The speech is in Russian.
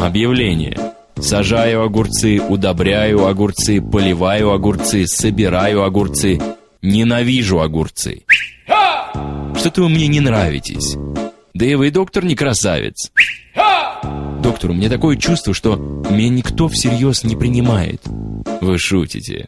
Объявление. Сажаю огурцы, удобряю огурцы, поливаю огурцы, собираю огурцы. Ненавижу огурцы. Что-то вы мне не нравитесь. Да и вы, доктор, не красавец. Доктор, у меня такое чувство, что меня никто всерьез не принимает. Вы шутите.